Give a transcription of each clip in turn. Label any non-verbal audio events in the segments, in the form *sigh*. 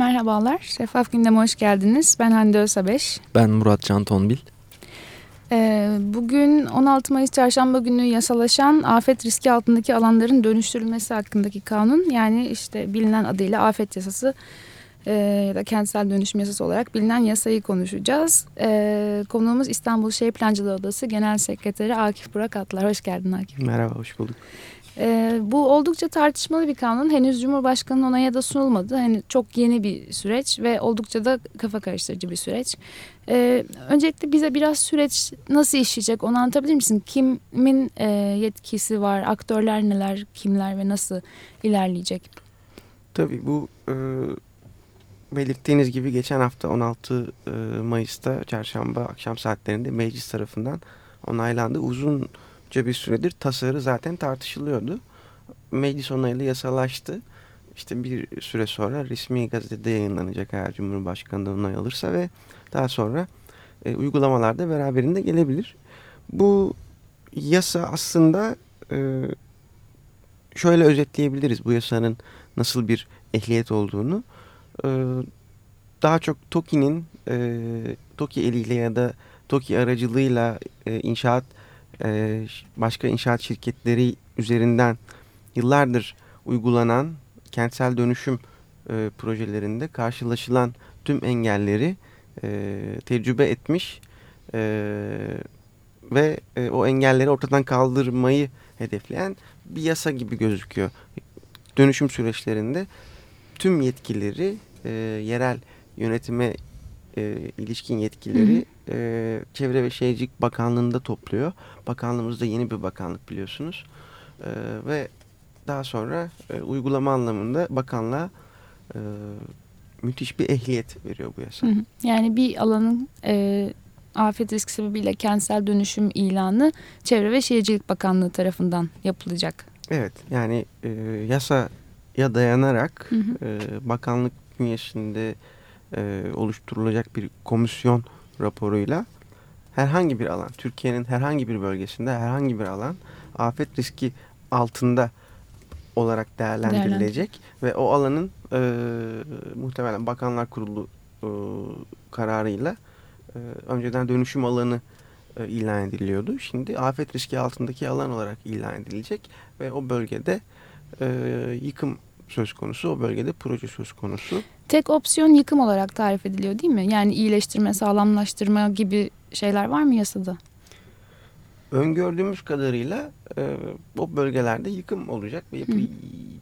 Merhabalar, Şeffaf Gündem'e hoş geldiniz. Ben Hande Ösabeş. Ben Murat Can Tonbil. Ee, bugün 16 Mayıs Çarşamba günü yasalaşan afet riski altındaki alanların dönüştürülmesi hakkındaki kanun yani işte bilinen adıyla afet yasası e, ya da kentsel dönüşüm yasası olarak bilinen yasayı konuşacağız. E, konuğumuz İstanbul Şehir Plancılığı Odası Genel Sekreteri Akif Burak Atlar. Hoş geldin Akif. Merhaba, hoş bulduk. E, bu oldukça tartışmalı bir kanun. Henüz Cumhurbaşkanı'nın onaya da sunulmadı. Hani çok yeni bir süreç ve oldukça da kafa karıştırıcı bir süreç. E, öncelikle bize biraz süreç nasıl işleyecek onu anlatabilir misin? Kimin e, yetkisi var, aktörler neler, kimler ve nasıl ilerleyecek? Tabii bu e, belirttiğiniz gibi geçen hafta 16 e, Mayıs'ta çarşamba akşam saatlerinde meclis tarafından onaylandı. Uzunca bir süredir tasarı zaten tartışılıyordu. Meclis onaylı yasalaştı. İşte bir süre sonra resmi gazetede yayınlanacak eğer Cumhurbaşkanı onay alırsa ve daha sonra e, uygulamalarda beraberinde gelebilir. Bu yasa aslında e, şöyle özetleyebiliriz bu yasanın nasıl bir ehliyet olduğunu. E, daha çok TOKİ'nin e, TOKİ eliyle ya da TOKİ aracılığıyla e, inşaat e, başka inşaat şirketleri üzerinden yıllardır uygulanan kentsel dönüşüm e, projelerinde karşılaşılan tüm engelleri e, tecrübe etmiş e, ve e, o engelleri ortadan kaldırmayı hedefleyen bir yasa gibi gözüküyor. Dönüşüm süreçlerinde tüm yetkileri e, yerel yönetime e, ilişkin yetkileri hı hı. E, Çevre ve Şehircilik Bakanlığı'nda topluyor. Bakanlığımızda yeni bir bakanlık biliyorsunuz. E, ve daha sonra e, uygulama anlamında bakanlığa e, müthiş bir ehliyet veriyor bu yasa. Hı hı. Yani bir alanın e, afet riski sebebiyle kentsel dönüşüm ilanı Çevre ve Şehircilik Bakanlığı tarafından yapılacak. Evet yani e, yasaya dayanarak hı hı. E, bakanlık bünyesinde e, oluşturulacak bir komisyon raporuyla herhangi bir alan, Türkiye'nin herhangi bir bölgesinde herhangi bir alan afet riski altında olarak değerlendirilecek ve o alanın e, muhtemelen Bakanlar Kurulu e, kararıyla e, önceden dönüşüm alanı e, ilan ediliyordu. Şimdi afet riski altındaki alan olarak ilan edilecek ve o bölgede e, yıkım söz konusu, o bölgede proje söz konusu. Tek opsiyon yıkım olarak tarif ediliyor değil mi? Yani iyileştirme, sağlamlaştırma gibi şeyler var mı yasada? Öngördüğümüz kadarıyla e, o bölgelerde yıkım olacak ve yapı,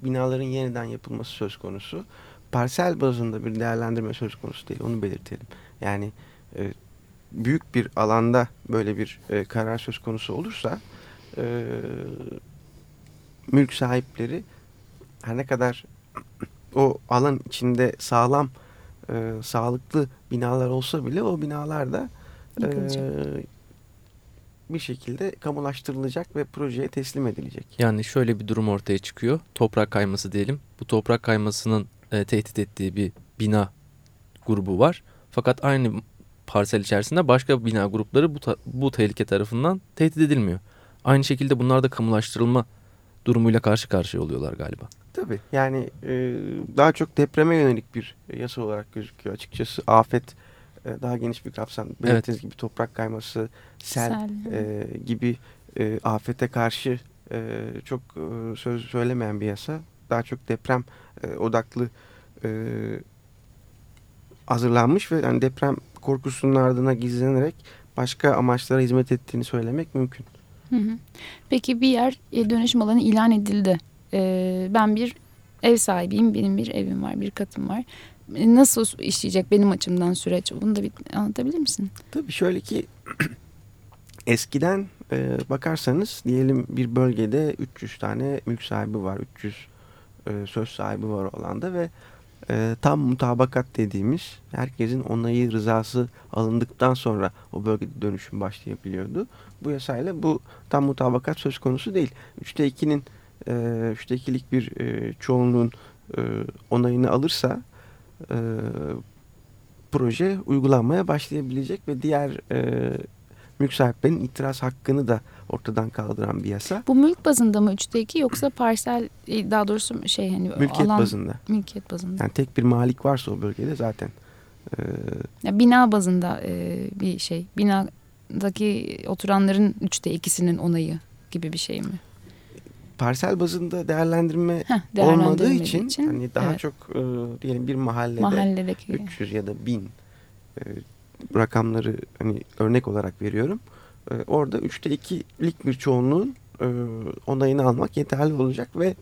binaların yeniden yapılması söz konusu. Parsel bazında bir değerlendirme söz konusu değil, onu belirtelim. Yani e, büyük bir alanda böyle bir e, karar söz konusu olursa e, mülk sahipleri her ne kadar o alan içinde sağlam e, sağlıklı binalar olsa bile o binalar da e, bir şekilde kamulaştırılacak ve projeye teslim edilecek. Yani şöyle bir durum ortaya çıkıyor. Toprak kayması diyelim. Bu toprak kaymasının e, tehdit ettiği bir bina grubu var. Fakat aynı parsel içerisinde başka bina grupları bu, bu tehlike tarafından tehdit edilmiyor. Aynı şekilde bunlar da kamulaştırılma durumuyla karşı karşıya oluyorlar galiba. Tabii yani e, daha çok depreme yönelik bir yasa olarak gözüküyor açıkçası. Afet e, daha geniş bir kapsam. Belirttiğiniz evet. gibi toprak kayması, sel, sel. E, gibi e, afete karşı e, çok e, söz söylemeyen bir yasa. Daha çok deprem e, odaklı e, hazırlanmış ve yani deprem korkusunun ardına gizlenerek başka amaçlara hizmet ettiğini söylemek mümkün. Peki bir yer e, dönüşüm alanı ilan edildi. Ee, ben bir ev sahibiyim, benim bir evim var, bir katım var. E, nasıl işleyecek benim açımdan süreç? Bunu da bir anlatabilir misin? Tabii şöyle ki *clears throat* eskiden e, bakarsanız diyelim bir bölgede 300 tane mülk sahibi var, 300 e, söz sahibi var o alanda ve e, tam mutabakat dediğimiz herkesin onayı rızası alındıktan sonra o bölgede dönüşüm başlayabiliyordu. Bu yasayla bu tam mutabakat söz konusu değil. 3'te 2'nin e, 3'te 2'lik bir e, çoğunluğun e, onayını alırsa e, proje uygulanmaya başlayabilecek ve diğer e, mülk sahiplerinin itiraz hakkını da ortadan kaldıran bir yasa. Bu mülk bazında mı 3'te 2 yoksa parsel e, daha doğrusu şey hani mülkiyet alan, bazında. Mülkiyet bazında. Yani tek bir malik varsa o bölgede zaten. E, ya bina bazında e, bir şey. Binadaki oturanların 3'te 2'sinin onayı gibi bir şey mi? Parsel bazında değerlendirme, Heh, olmadığı için, için hani daha evet. çok e, diyelim bir mahallede Mahalledeki. 300 ya da 1000 e, rakamları hani örnek olarak veriyorum. E, orada üçte ikilik bir çoğunluğun e, onayını almak yeterli olacak ve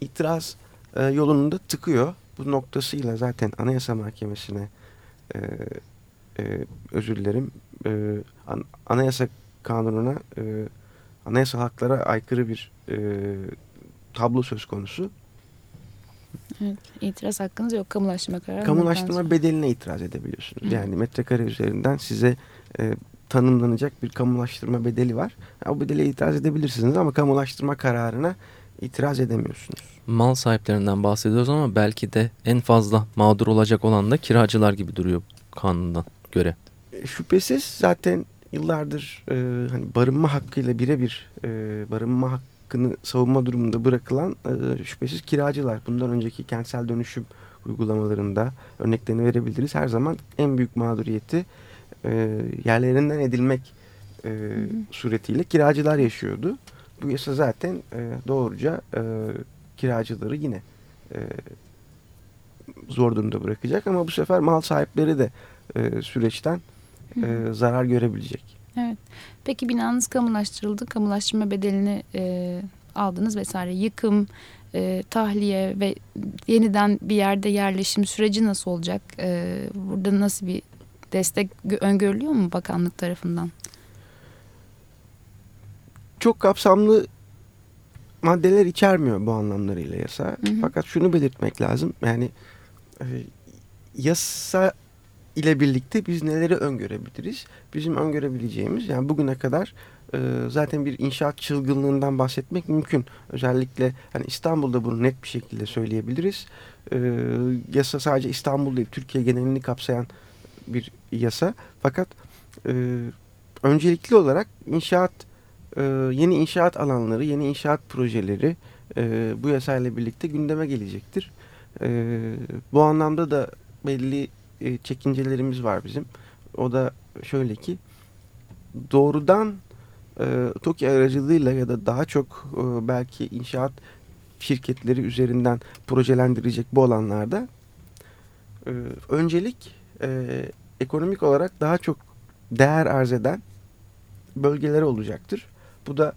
itiraz e, yolunu da tıkıyor. Bu noktasıyla zaten Anayasa Mahkemesi'ne e, e, özür dilerim e, an, Anayasa Kanunu'na e, anayasa haklara aykırı bir e, tablo söz konusu. Evet, itiraz hakkınız yok. Kamulaştırma kararı. Kamulaştırma bedeline itiraz edebiliyorsunuz. Hı. Yani metrekare üzerinden size e, tanımlanacak bir kamulaştırma bedeli var. O bedele itiraz edebilirsiniz ama kamulaştırma kararına itiraz edemiyorsunuz. Mal sahiplerinden bahsediyoruz ama belki de en fazla mağdur olacak olan da kiracılar gibi duruyor kanundan göre. E, şüphesiz zaten yıllardır e, hani barınma hakkıyla birebir e, barınma hakkı hakkını savunma durumunda bırakılan e, şüphesiz kiracılar. Bundan önceki kentsel dönüşüm uygulamalarında örneklerini verebiliriz. Her zaman en büyük mağduriyeti e, yerlerinden edilmek e, hı hı. suretiyle kiracılar yaşıyordu. Bu yasa zaten e, doğruca e, kiracıları yine e, zor durumda bırakacak ama bu sefer mal sahipleri de e, süreçten e, zarar görebilecek. Evet. Peki binanız kamulaştırıldı. Kamulaştırma bedelini e, aldınız vesaire. Yıkım, e, tahliye ve yeniden bir yerde yerleşim süreci nasıl olacak? E, burada nasıl bir destek öngörülüyor mu bakanlık tarafından? Çok kapsamlı maddeler içermiyor bu anlamlarıyla yasa. Hı hı. Fakat şunu belirtmek lazım. Yani e, yasa ile birlikte biz neleri öngörebiliriz? Bizim öngörebileceğimiz yani bugüne kadar e, zaten bir inşaat çılgınlığından bahsetmek mümkün. Özellikle hani İstanbul'da bunu net bir şekilde söyleyebiliriz. E, yasa sadece İstanbul değil Türkiye genelini kapsayan bir yasa. Fakat e, öncelikli olarak inşaat e, yeni inşaat alanları, yeni inşaat projeleri e, bu yasayla birlikte gündeme gelecektir. E, bu anlamda da belli e, çekincelerimiz var bizim. O da şöyle ki doğrudan e, TOKİ aracılığıyla ya da daha çok e, belki inşaat şirketleri üzerinden projelendirecek bu alanlarda e, öncelik e, ekonomik olarak daha çok değer arz eden bölgeler olacaktır. Bu da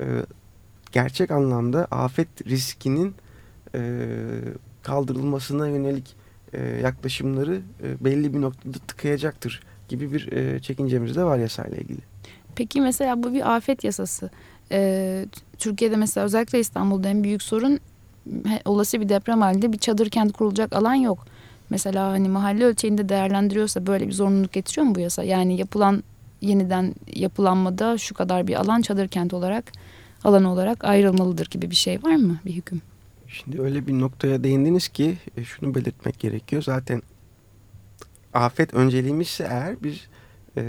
e, gerçek anlamda afet riskinin e, kaldırılmasına yönelik e, yaklaşımları e, belli bir noktada tıkayacaktır gibi bir e, çekincemiz de var yasayla ilgili. Peki mesela bu bir afet yasası. Ee, Türkiye'de mesela özellikle İstanbul'da en büyük sorun olası bir deprem halinde bir çadır kent kurulacak alan yok. Mesela hani mahalle ölçeğinde değerlendiriyorsa böyle bir zorunluluk getiriyor mu bu yasa? Yani yapılan yeniden yapılanmada şu kadar bir alan çadır kent olarak alan olarak ayrılmalıdır gibi bir şey var mı bir hüküm? Şimdi öyle bir noktaya değindiniz ki e, şunu belirtmek gerekiyor. Zaten afet önceliğimizse eğer biz e,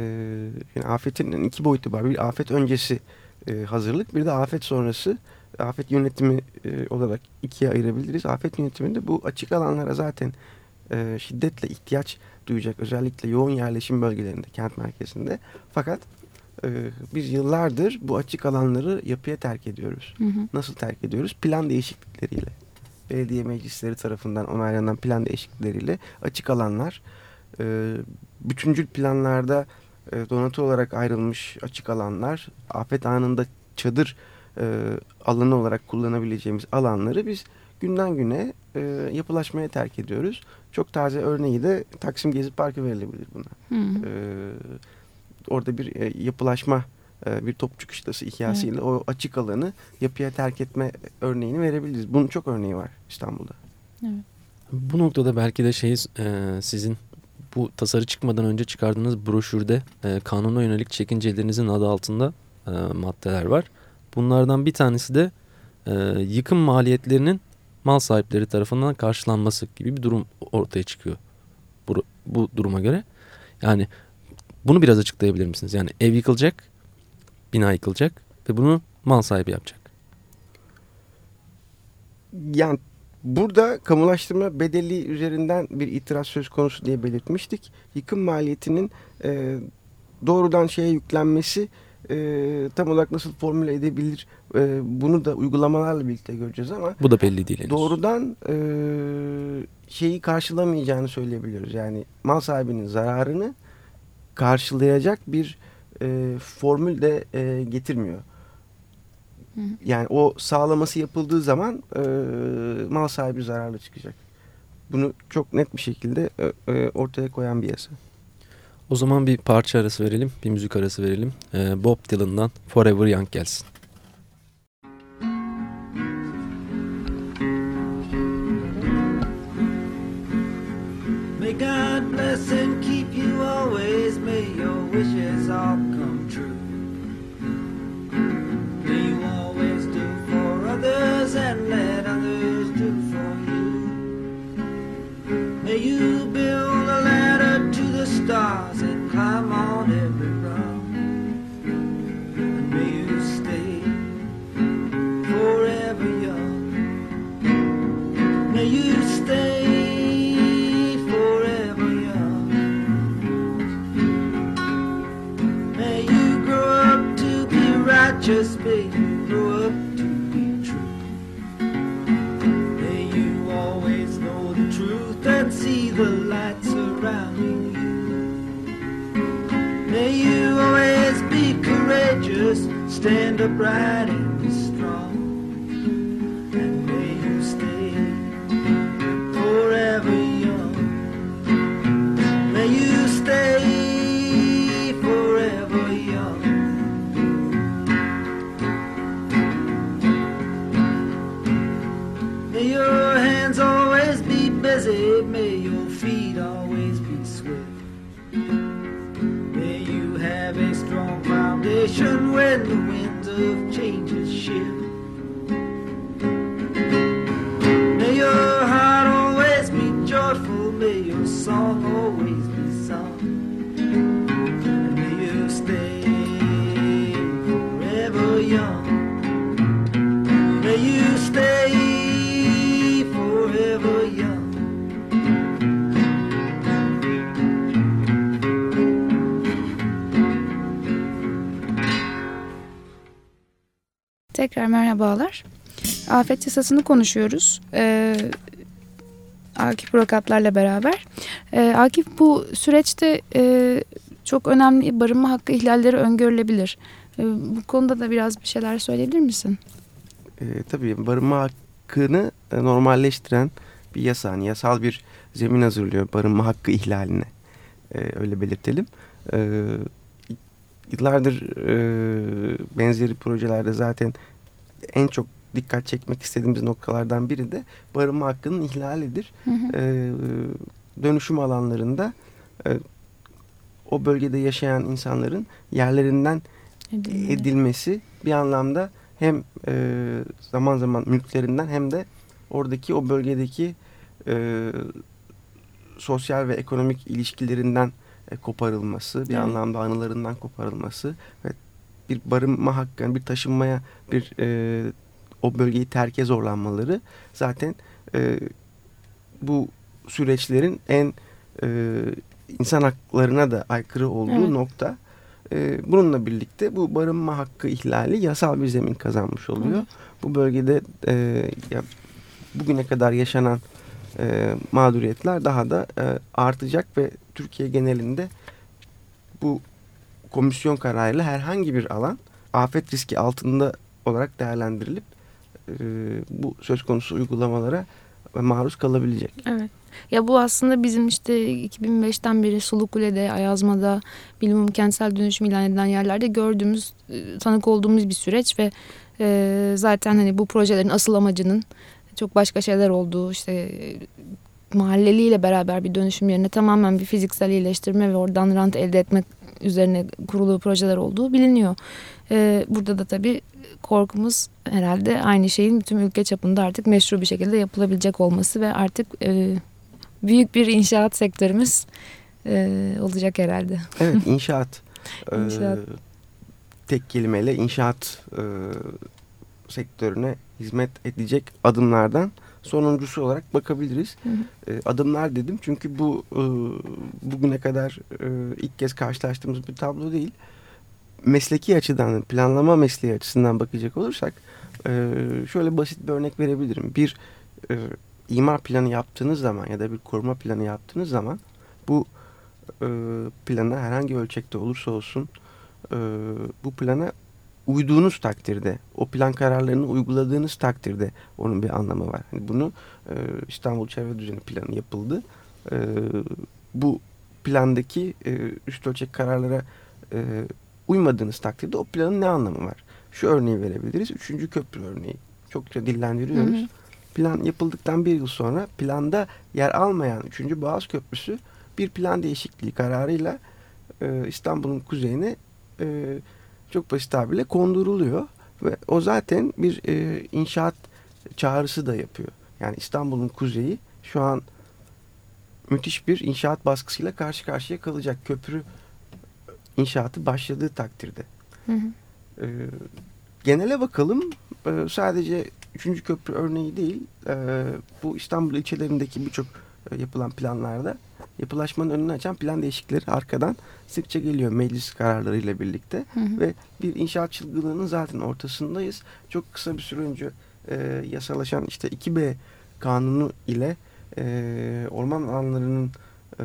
yani afetin iki boyutu var. Bir afet öncesi e, hazırlık bir de afet sonrası afet yönetimi e, olarak ikiye ayırabiliriz. Afet yönetiminde bu açık alanlara zaten e, şiddetle ihtiyaç duyacak. Özellikle yoğun yerleşim bölgelerinde, kent merkezinde. Fakat e, biz yıllardır bu açık alanları yapıya terk ediyoruz. Hı hı. Nasıl terk ediyoruz? Plan değişiklikleriyle. Belediye meclisleri tarafından onaylanan plan değişiklikleriyle açık alanlar e, bütüncül planlarda e, donatı olarak ayrılmış açık alanlar, afet anında çadır e, alanı olarak kullanabileceğimiz alanları biz günden güne e, yapılaşmaya terk ediyoruz. Çok taze örneği de Taksim Gezi Parkı verilebilir buna. Hı. E, orada bir e, yapılaşma e, bir topçu kışlası hikayesiyle evet. o açık alanı yapıya terk etme örneğini verebiliriz. Bunun çok örneği var İstanbul'da. Evet. Bu noktada belki de şey e, sizin bu tasarı çıkmadan önce çıkardığınız broşürde e, kanuna yönelik çekincelerinizin adı altında e, maddeler var. Bunlardan bir tanesi de e, yıkım maliyetlerinin mal sahipleri tarafından karşılanması gibi bir durum ortaya çıkıyor bu, bu duruma göre. Yani Bunu biraz açıklayabilir misiniz? Yani ev yıkılacak, bina yıkılacak ve bunu mal sahibi yapacak. Yani burada kamulaştırma bedeli üzerinden bir itiraz söz konusu diye belirtmiştik. Yıkım maliyetinin e, doğrudan şeye yüklenmesi e, tam olarak nasıl formüle edebilir e, bunu da uygulamalarla birlikte göreceğiz ama bu da belli değil henüz. Doğrudan e, şeyi karşılamayacağını söyleyebiliriz. Yani mal sahibinin zararını karşılayacak bir e, formül de e, getirmiyor. Yani o sağlaması yapıldığı zaman e, mal sahibi zararlı çıkacak. Bunu çok net bir şekilde e, e, ortaya koyan bir yasa. O zaman bir parça arası verelim, bir müzik arası verelim. Ee, Bob Dylan'dan Forever Young gelsin. Tekrar merhabalar. Afet yasasını konuşuyoruz. Ee, Akif Prokatlar'la beraber. Ee, Akif bu süreçte e, çok önemli barınma hakkı ihlalleri öngörülebilir. Ee, bu konuda da biraz bir şeyler söyleyebilir misin? E, tabii barınma hakkını e, normalleştiren bir yasa, hani yasal bir zemin hazırlıyor barınma hakkı ihlaline. E, öyle belirtelim. E, yıllardır e, benzeri projelerde zaten en çok dikkat çekmek istediğimiz noktalardan biri de barınma hakkının ihlalidir. Hı hı. E, dönüşüm alanlarında e, o bölgede yaşayan insanların yerlerinden Edilmeli. edilmesi bir anlamda hem e, zaman zaman mülklerinden hem de oradaki o bölgedeki e, sosyal ve ekonomik ilişkilerinden e, koparılması, bir Evet. anlamda anılarından koparılması ve bir barınma hakkı, yani bir taşınmaya, bir e, o bölgeyi terke zorlanmaları zaten e, bu süreçlerin en e, insan haklarına da aykırı olduğu Evet. nokta. E, bununla birlikte bu barınma hakkı ihlali yasal bir zemin kazanmış oluyor. Evet. Bu bölgede e, ya, bugüne kadar yaşanan e, mağduriyetler daha da e, artacak ve Türkiye genelinde bu komisyon kararıyla herhangi bir alan afet riski altında olarak değerlendirilip e, bu söz konusu uygulamalara maruz kalabilecek. Evet. Ya bu aslında bizim işte 2005'ten beri Sulukule'de, Ayazma'da, bilimum kentsel dönüşüm ilan edilen yerlerde gördüğümüz, e, tanık olduğumuz bir süreç ve e, zaten hani bu projelerin asıl amacının çok başka şeyler olduğu işte mahalleliyle beraber bir dönüşüm yerine tamamen bir fiziksel iyileştirme ve oradan rant elde etmek üzerine kurulu projeler olduğu biliniyor. E, burada da tabii korkumuz herhalde aynı şeyin tüm ülke çapında artık meşru bir şekilde yapılabilecek olması ve artık e, büyük bir inşaat sektörümüz e, olacak herhalde. Evet *laughs* inşaat. İnşaat. Ee, tek kelimeyle inşaat e, sektörüne hizmet edecek adımlardan sonuncusu olarak bakabiliriz. Hı hı. E, adımlar dedim çünkü bu e, bugüne kadar e, ilk kez karşılaştığımız bir tablo değil. Mesleki açıdan, planlama mesleği açısından bakacak olursak e, şöyle basit bir örnek verebilirim. Bir e, imar planı yaptığınız zaman ya da bir koruma planı yaptığınız zaman bu e, plana herhangi ölçekte olursa olsun e, bu plana uyduğunuz takdirde, o plan kararlarını uyguladığınız takdirde onun bir anlamı var. Yani bunu e, İstanbul Çevre Düzeni planı yapıldı. E, bu plandaki e, üst ölçek kararlara e, uymadığınız takdirde o planın ne anlamı var? Şu örneği verebiliriz. Üçüncü köprü örneği. Çokça dillendiriyoruz. Hı hı. Plan yapıldıktan bir yıl sonra planda yer almayan 3. Boğaz Köprüsü bir plan değişikliği kararıyla e, İstanbul'un kuzeyine e, çok basit tabirle konduruluyor. Ve o zaten bir e, inşaat çağrısı da yapıyor. Yani İstanbul'un kuzeyi şu an müthiş bir inşaat baskısıyla karşı karşıya kalacak. Köprü inşaatı başladığı takdirde. Hı hı. E, genele bakalım. E, sadece 3. köprü örneği değil. E, bu İstanbul ilçelerindeki birçok e, yapılan planlarda yapılaşmanın önünü açan plan değişiklikleri arkadan sıkça geliyor meclis kararlarıyla birlikte. Hı hı. Ve bir inşaat çılgınlığının zaten ortasındayız. Çok kısa bir süre önce e, yasalaşan işte 2B kanunu ile e, orman alanlarının e,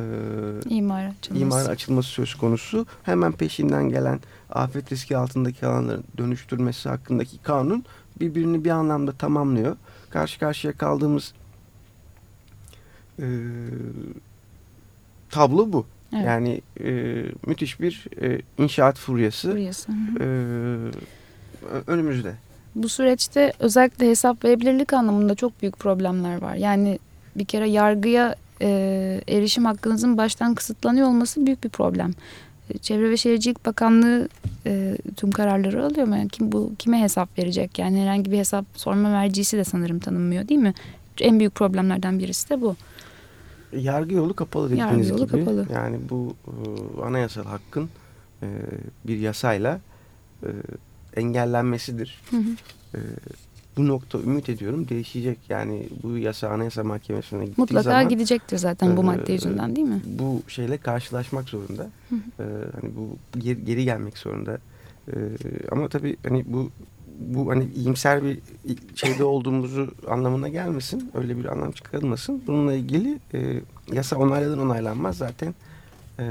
İmar açılması. imara açılması söz konusu. Hemen peşinden gelen afet riski altındaki alanların dönüştürmesi hakkındaki kanun birbirini bir anlamda tamamlıyor. Karşı karşıya kaldığımız e, tablo bu. Evet. Yani e, müthiş bir e, inşaat furyası e, önümüzde. Bu süreçte özellikle hesap verebilirlik anlamında çok büyük problemler var. Yani bir kere yargıya e, erişim hakkınızın baştan kısıtlanıyor olması büyük bir problem. E, Çevre ve Şehircilik Bakanlığı e, tüm kararları alıyor mu? Yani kim bu kime hesap verecek? Yani herhangi bir hesap sorma mercisi de sanırım tanınmıyor değil mi? En büyük problemlerden birisi de bu. Yargı yolu kapalı dediğiniz Yargı gibi. kapalı. Yani bu e, anayasal hakkın e, bir yasayla e, engellenmesidir. Hı hı. E, bu nokta ümit ediyorum değişecek. Yani bu yasa anayasa mahkemesine gittiği Mutlaka zaman gidecektir zaten bu e, madde yüzünden değil mi? bu şeyle karşılaşmak zorunda. Hı E, hani bu geri, geri gelmek zorunda. E, ama tabii hani bu bu hani iyimser bir şeyde olduğumuzu anlamına gelmesin. Öyle bir anlam çıkarılmasın. Bununla ilgili e, yasa onayladan onaylanmaz. Zaten e,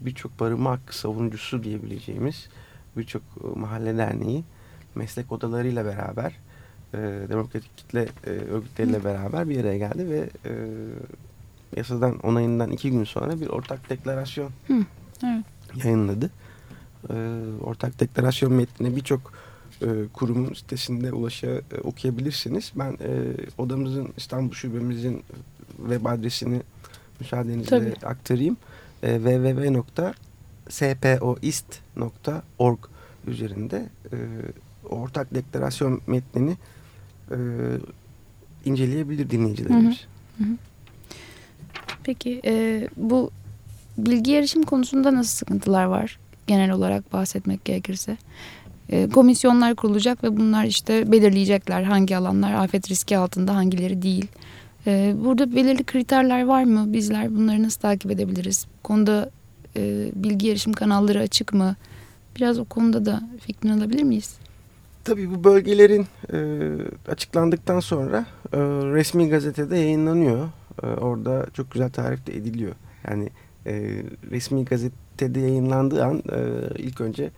birçok barınma hakkı savunucusu diyebileceğimiz birçok e, mahalle derneği meslek odalarıyla beraber e, demokratik kitle e, örgütleriyle beraber bir araya geldi ve e, yasadan onayından iki gün sonra bir ortak deklarasyon Evet. yayınladı. E, ortak deklarasyon metnine birçok e, kurumun sitesinde ulaşa e, okuyabilirsiniz. Ben e, odamızın İstanbul Şubemizin web adresini müsaadenizle Tabii. aktarayım. E, www.spoist.org üzerinde e, ortak deklarasyon metnini e, inceleyebilir dinleyicilerimiz. Peki e, bu bilgi erişim konusunda nasıl sıkıntılar var? Genel olarak bahsetmek gerekirse. E, komisyonlar kurulacak ve bunlar işte belirleyecekler hangi alanlar afet riski altında hangileri değil. E, burada belirli kriterler var mı? Bizler bunları nasıl takip edebiliriz? Bu konuda e, bilgi erişim kanalları açık mı? Biraz o konuda da fikrini alabilir miyiz? Tabii bu bölgelerin e, açıklandıktan sonra e, resmi gazetede yayınlanıyor. Orada çok güzel tarif de ediliyor. Yani resmi gazetede yayınlandığı an ilk önce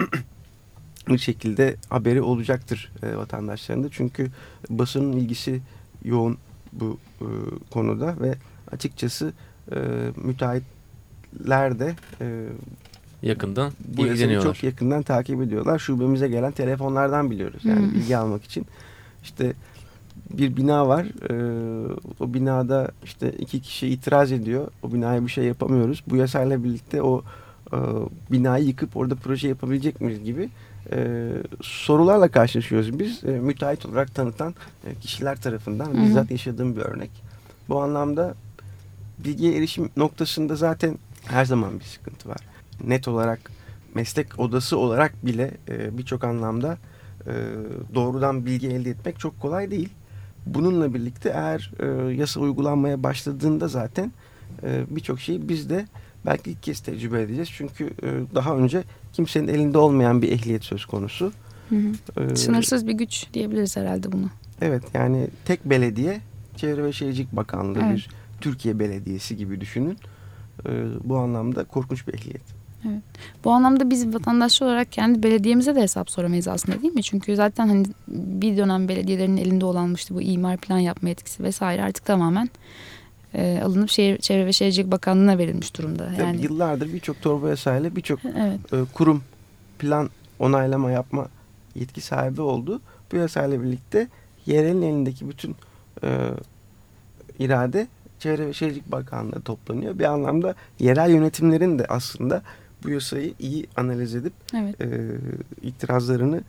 *clears throat* bir şekilde haberi olacaktır e, vatandaşlarında. Çünkü basının ilgisi yoğun bu e, konuda ve açıkçası e, müteahhitler de e, Yakından bu ilgileniyorlar. çok yakından takip ediyorlar. Şubemize gelen telefonlardan biliyoruz. Yani Hmm. bilgi almak için. İşte bir bina var. Ee, o binada işte iki kişi itiraz ediyor. O binaya bir şey yapamıyoruz. Bu yasayla birlikte o e, binayı yıkıp orada proje yapabilecek miyiz gibi e, sorularla karşılaşıyoruz biz. E, müteahhit olarak tanıtan e, kişiler tarafından Hı hı. bizzat yaşadığım bir örnek. Bu anlamda bilgiye erişim noktasında zaten her zaman bir sıkıntı var. Net olarak meslek odası olarak bile e, birçok anlamda e, doğrudan bilgi elde etmek çok kolay değil. Bununla birlikte eğer e, yasa uygulanmaya başladığında zaten e, birçok şeyi biz de belki ilk kez tecrübe edeceğiz. Çünkü e, daha önce kimsenin elinde olmayan bir ehliyet söz konusu. Hı hı. Ee, Sınırsız bir güç diyebiliriz herhalde bunu. Evet yani tek belediye Çevre ve Şehircilik Bakanlığı evet. bir Türkiye Belediyesi gibi düşünün. Ee, bu anlamda korkunç bir ehliyet. Evet. Bu anlamda biz vatandaş olarak kendi belediyemize de hesap soramayız aslında değil mi? Çünkü zaten hani bir dönem belediyelerin elinde olanmıştı bu imar plan yapma etkisi vesaire artık tamamen e, alınıp şehir, Çevre ve Şehircilik Bakanlığı'na verilmiş durumda. Yani Tabii yıllardır birçok torba yasayla birçok evet. e, kurum plan onaylama yapma yetki sahibi oldu. Bu yasayla birlikte yerelin elindeki bütün e, irade Çevre ve Şehircilik Bakanlığı toplanıyor. Bir anlamda yerel yönetimlerin de aslında bu yasayı iyi analiz edip evet. e, itirazlarını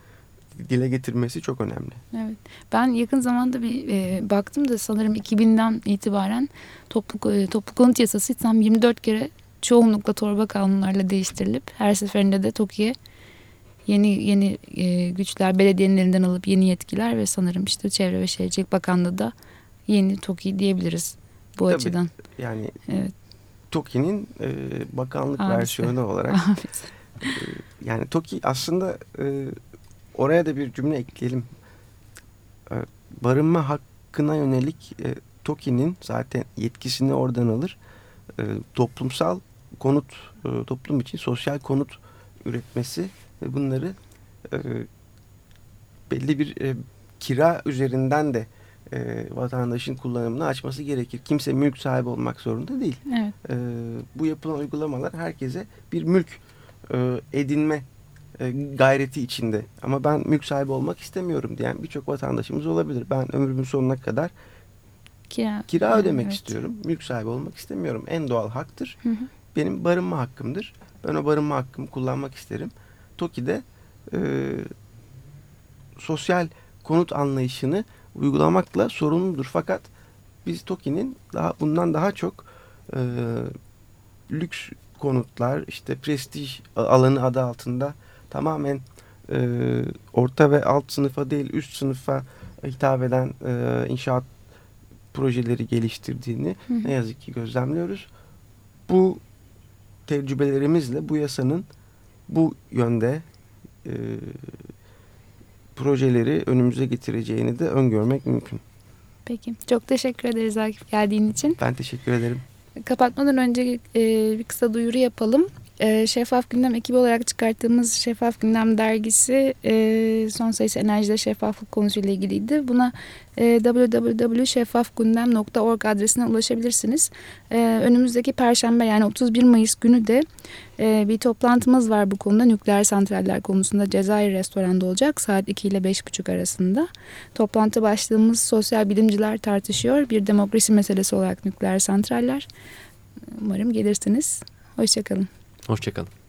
dile getirmesi çok önemli. Evet. Ben yakın zamanda bir e, baktım da sanırım 2000'den itibaren toplu, e, toplu konut yasası tam 24 kere çoğunlukla torba kanunlarla değiştirilip her seferinde de TOKİ'ye yeni yeni e, güçler belediyenin elinden alıp yeni yetkiler ve sanırım işte Çevre ve Şehircilik Bakanlığı da yeni TOKİ diyebiliriz bu Tabii, açıdan. Yani evet. TOKİ'nin e, bakanlık Abisi. versiyonu olarak. *laughs* e, yani TOKİ aslında e, oraya da bir cümle ekleyelim. E, barınma hakkına yönelik e, TOKİ'nin zaten yetkisini oradan alır. E, toplumsal konut, e, toplum için sosyal konut üretmesi ve bunları e, belli bir e, kira üzerinden de e, vatandaşın kullanımını açması gerekir. Kimse mülk sahibi olmak zorunda değil. Evet. E, bu yapılan uygulamalar herkese bir mülk e, edinme e, gayreti içinde. Ama ben mülk sahibi olmak istemiyorum diyen birçok vatandaşımız olabilir. Ben ömrümün sonuna kadar kira, kira ödemek evet. istiyorum. Mülk sahibi olmak istemiyorum. En doğal haktır. Hı hı. Benim barınma hakkımdır. Ben o barınma hakkımı kullanmak isterim. TOKİ'de e, sosyal konut anlayışını uygulamakla sorumludur. Fakat biz TOKİ'nin daha bundan daha çok e, lüks konutlar, işte prestij alanı adı altında tamamen e, orta ve alt sınıfa değil üst sınıfa hitap eden e, inşaat projeleri geliştirdiğini hı hı. ne yazık ki gözlemliyoruz. Bu tecrübelerimizle bu yasanın bu yönde e, projeleri önümüze getireceğini de öngörmek mümkün. Peki. Çok teşekkür ederiz Akif geldiğin için. Ben teşekkür ederim. Kapatmadan önce e, bir kısa duyuru yapalım. E, Şeffaf Gündem ekibi olarak çıkarttığımız Şeffaf Gündem dergisi e, son sayısı enerjide şeffaflık konusuyla ilgiliydi. Buna e, www.şeffafgündem.org adresine ulaşabilirsiniz. E, önümüzdeki Perşembe yani 31 Mayıs günü de e, bir toplantımız var bu konuda. Nükleer santraller konusunda Cezayir restoranda olacak saat 2 ile 5.30 arasında. Toplantı başlığımız sosyal bilimciler tartışıyor. Bir demokrasi meselesi olarak nükleer santraller. Umarım gelirsiniz. Hoşçakalın. Hoşçakalın.